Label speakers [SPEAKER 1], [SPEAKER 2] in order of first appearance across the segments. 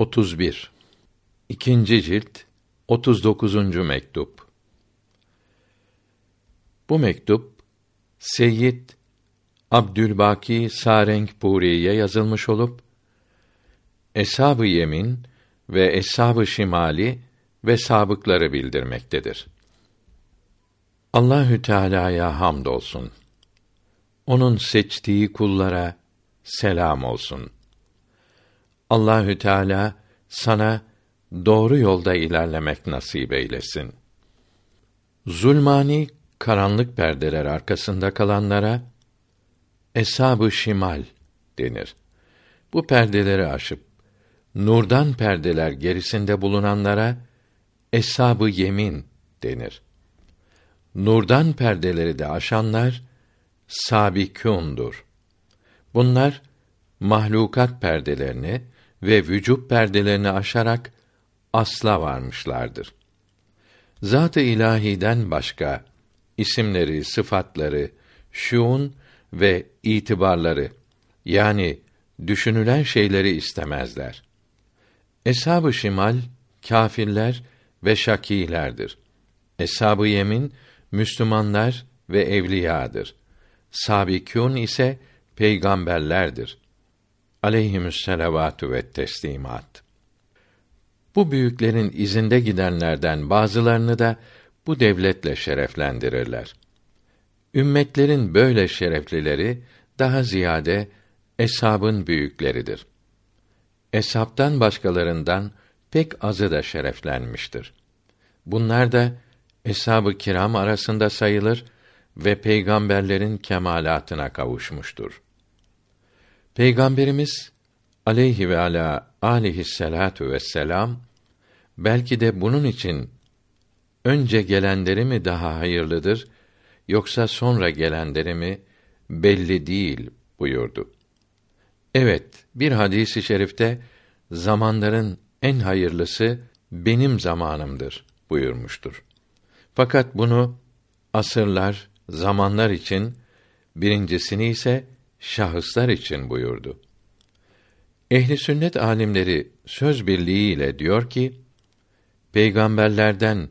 [SPEAKER 1] 31 İkinci cilt 39. mektup Bu mektup Seyyid Abdülbaki Sarengburi'ye yazılmış olup Eshab-ı Yemin ve Eshab-ı Şimali ve sabıkları bildirmektedir. Allahü Teala'ya hamdolsun. Onun seçtiği kullara selam olsun. Allahü Teala sana doğru yolda ilerlemek nasip eylesin. Zulmani karanlık perdeler arkasında kalanlara eshab-ı şimal denir. Bu perdeleri aşıp nurdan perdeler gerisinde bulunanlara eshab-ı yemin denir. Nurdan perdeleri de aşanlar sabikûndur. Bunlar mahlukat perdelerini ve vücut perdelerini aşarak asla varmışlardır. Zat-ı ilahiden başka isimleri, sıfatları, şuun ve itibarları yani düşünülen şeyleri istemezler. Eshab-ı şimal kâfirler ve şakîlerdir. Eshab-ı yemin Müslümanlar ve evliyadır. Sabikûn ise peygamberlerdir. Aleyhimüsselavatü ve teslimat. Bu büyüklerin izinde gidenlerden bazılarını da bu devletle şereflendirirler. Ümmetlerin böyle şereflileri daha ziyade eshabın büyükleridir. Eshabtan başkalarından pek azı da şereflenmiştir. Bunlar da eshab-ı kiram arasında sayılır ve peygamberlerin kemalatına kavuşmuştur. Peygamberimiz aleyhi ve ala aleyhisselatu vesselam belki de bunun için önce gelenleri mi daha hayırlıdır yoksa sonra gelenleri mi belli değil buyurdu. Evet, bir hadisi i şerifte zamanların en hayırlısı benim zamanımdır buyurmuştur. Fakat bunu asırlar, zamanlar için birincisini ise şahıslar için buyurdu. Ehli sünnet alimleri söz birliğiyle diyor ki peygamberlerden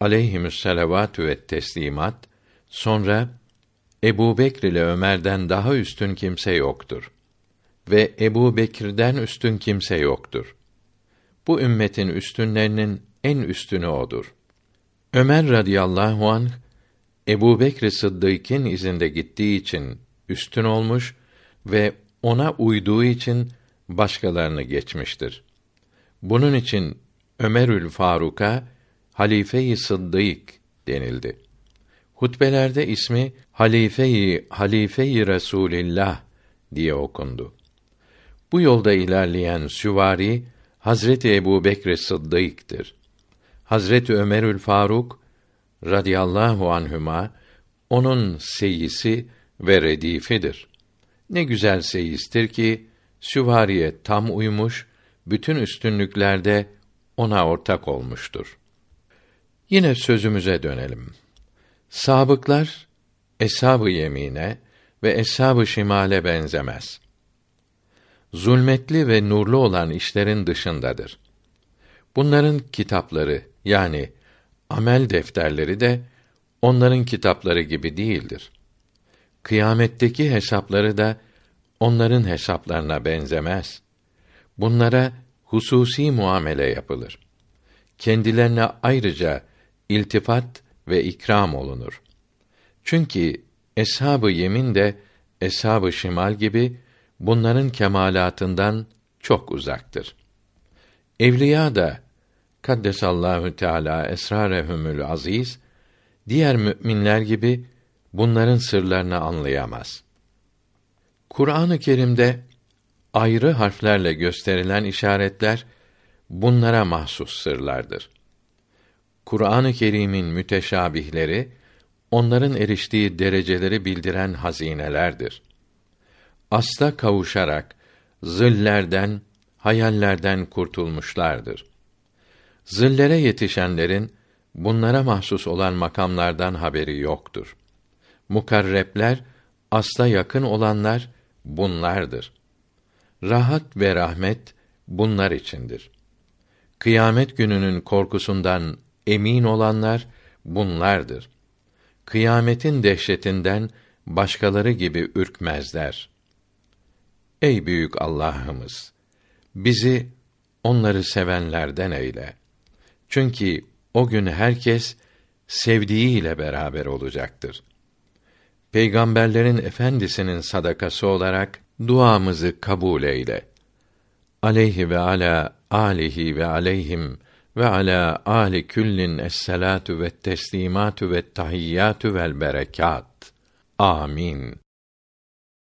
[SPEAKER 1] aleyhimüsselavatü ve teslimat sonra Ebu Bekr ile Ömer'den daha üstün kimse yoktur. Ve Ebu Bekir'den üstün kimse yoktur. Bu ümmetin üstünlerinin en üstünü odur. Ömer radıyallahu anh Ebu Bekr Sıddık'ın izinde gittiği için üstün olmuş ve ona uyduğu için başkalarını geçmiştir. Bunun için Ömerül Faruk'a halife-i Sıddık denildi. Hutbelerde ismi halife-i halife-i Resulillah diye okundu. Bu yolda ilerleyen süvari Hazreti Ebu Bekr Sıddık'tır. Hazreti Ömerül Faruk radıyallahu anhüma onun seyisi ve redifidir. Ne güzel seyistir ki süvariye tam uymuş, bütün üstünlüklerde ona ortak olmuştur. Yine sözümüze dönelim. Sabıklar eshab-ı yemine ve eshab-ı şimale benzemez. Zulmetli ve nurlu olan işlerin dışındadır. Bunların kitapları yani amel defterleri de onların kitapları gibi değildir. Kıyametteki hesapları da onların hesaplarına benzemez. Bunlara hususi muamele yapılır. Kendilerine ayrıca iltifat ve ikram olunur. Çünkü eshab-ı yemin de eshab-ı şimal gibi bunların kemalatından çok uzaktır. Evliya da kaddesallahu teala esrarehumül aziz diğer müminler gibi bunların sırlarını anlayamaz. Kur'an-ı Kerim'de ayrı harflerle gösterilen işaretler bunlara mahsus sırlardır. Kur'an-ı Kerim'in müteşabihleri onların eriştiği dereceleri bildiren hazinelerdir. Asla kavuşarak zillerden, hayallerden kurtulmuşlardır. Zillere yetişenlerin bunlara mahsus olan makamlardan haberi yoktur. Mukarrepler, asla yakın olanlar bunlardır. Rahat ve rahmet bunlar içindir. Kıyamet gününün korkusundan emin olanlar bunlardır. Kıyametin dehşetinden başkaları gibi ürkmezler. Ey büyük Allah'ımız, bizi onları sevenlerden eyle. Çünkü o gün herkes sevdiğiyle beraber olacaktır. Peygamberlerin efendisinin sadakası olarak duamızı kabul eyle. Aleyhi ve ala alihi ve aleyhim ve ala ali küllin esselatu ve teslimatu ve tahiyyatu vel berekat. Amin.